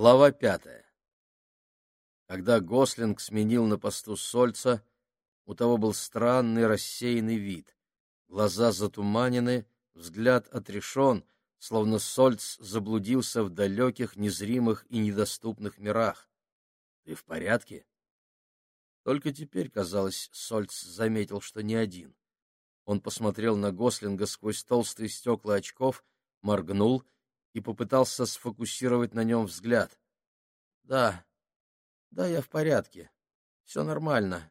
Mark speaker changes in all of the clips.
Speaker 1: Глава пятая. Когда Гослинг сменил на посту Сольца, у того был странный рассеянный вид. Глаза затуманены, взгляд отрешен, словно Сольц заблудился в далеких, незримых и недоступных мирах. — Ты в порядке? Только теперь, казалось, Сольц заметил, что не один. Он посмотрел на Гослинга сквозь толстые стекла очков, моргнул — и попытался сфокусировать на нем взгляд. — Да, да, я в порядке. Все нормально.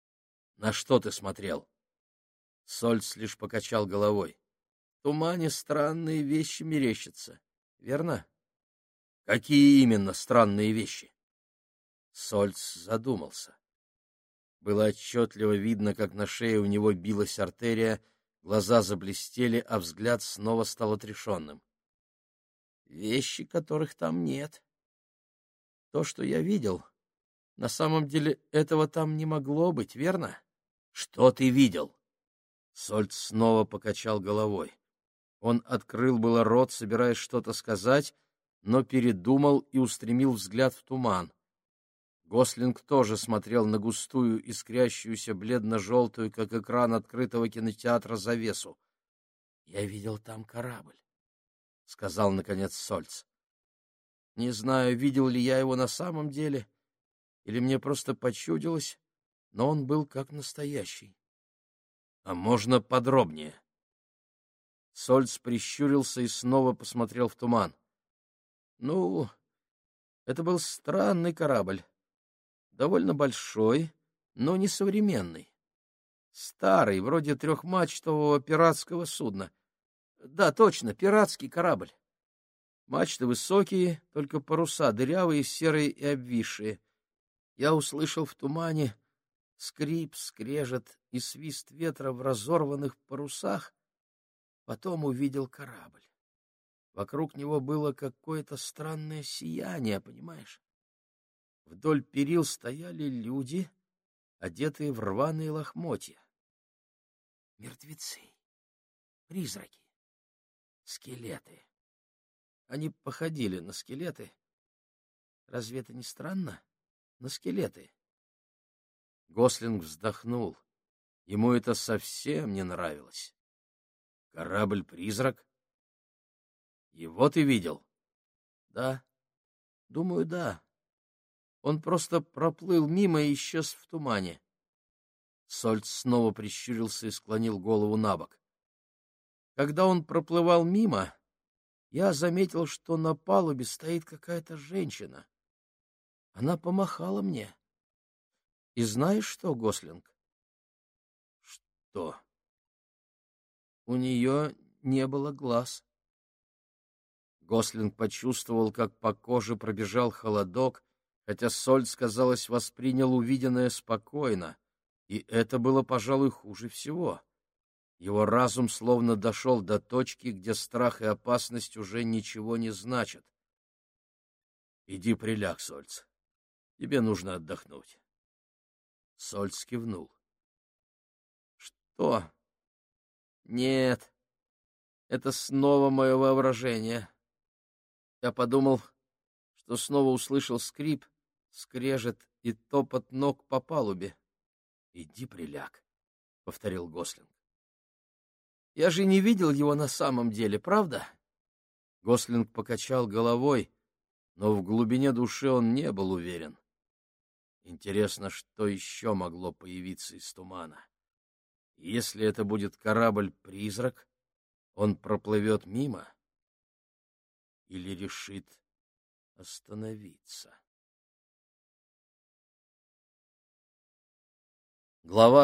Speaker 1: — На что ты смотрел? Сольц лишь покачал головой. — тумане странные вещи мерещатся, верно? — Какие именно странные вещи? Сольц задумался. Было отчетливо видно, как на шее у него билась артерия, глаза заблестели, а взгляд снова стал отрешенным вещи, которых там нет. То, что я видел, на самом деле этого там не могло быть, верно? Что ты видел? Сольц снова покачал головой. Он открыл было рот, собираясь что-то сказать, но передумал и устремил взгляд в туман. Гослинг тоже смотрел на густую, искрящуюся бледно-желтую, как экран открытого кинотеатра, завесу. Я видел там корабль сказал наконец Сольц. Не знаю, видел ли я его на самом деле, или мне просто почудилось, но он был как настоящий. А можно подробнее? Сольц прищурился и снова посмотрел в туман. Ну, это был странный корабль, довольно большой, но не современный. Старый, вроде трехмачтового пиратского судна — да, точно, пиратский корабль. Мачты высокие, только паруса дырявые, серые и обвисшие. Я услышал в тумане скрип, скрежет и свист ветра в разорванных парусах, потом увидел корабль. Вокруг него было какое-то странное сияние, понимаешь? Вдоль перил стояли люди, одетые в рваные лохмотья. Мертвецы, призраки скелеты. Они походили на скелеты. Разве это не странно? На скелеты. Гослинг вздохнул. Ему это совсем не нравилось. Корабль-призрак? Его ты видел? Да. Думаю, да. Он просто проплыл мимо и исчез в тумане. Сольц снова прищурился и склонил голову на бок. Когда он проплывал мимо, я заметил, что на палубе стоит какая-то женщина. Она помахала мне. И знаешь что, Гослинг? Что? У нее не было глаз. Гослинг почувствовал, как по коже пробежал холодок, хотя Сольц, казалось, воспринял увиденное спокойно, и это было, пожалуй, хуже всего. Его разум словно дошел до точки, где страх и опасность уже ничего не значат. — Иди приляг, Сольц. Тебе нужно отдохнуть. Сольц кивнул. — Что? — Нет, это снова мое воображение. Я подумал, что снова услышал скрип, скрежет и топот ног по палубе. — Иди приляг, — повторил Гослинг. Я же не видел его на самом деле, правда? Гослинг покачал головой, но в глубине души он не был уверен. Интересно, что еще могло появиться из тумана. Если это будет корабль-призрак, он проплывет мимо или решит остановиться. Глава